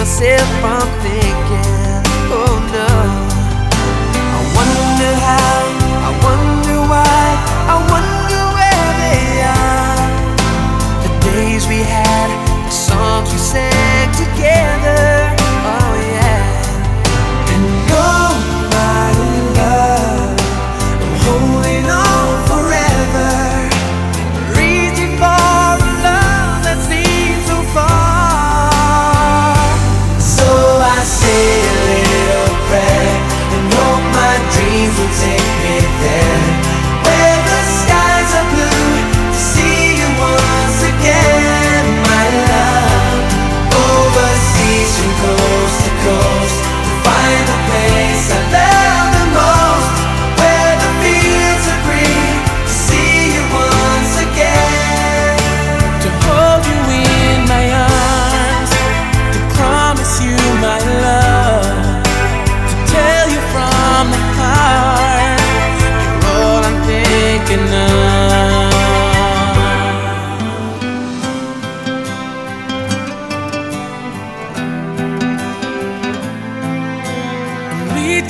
myself from thinking, oh no. me there.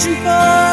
出发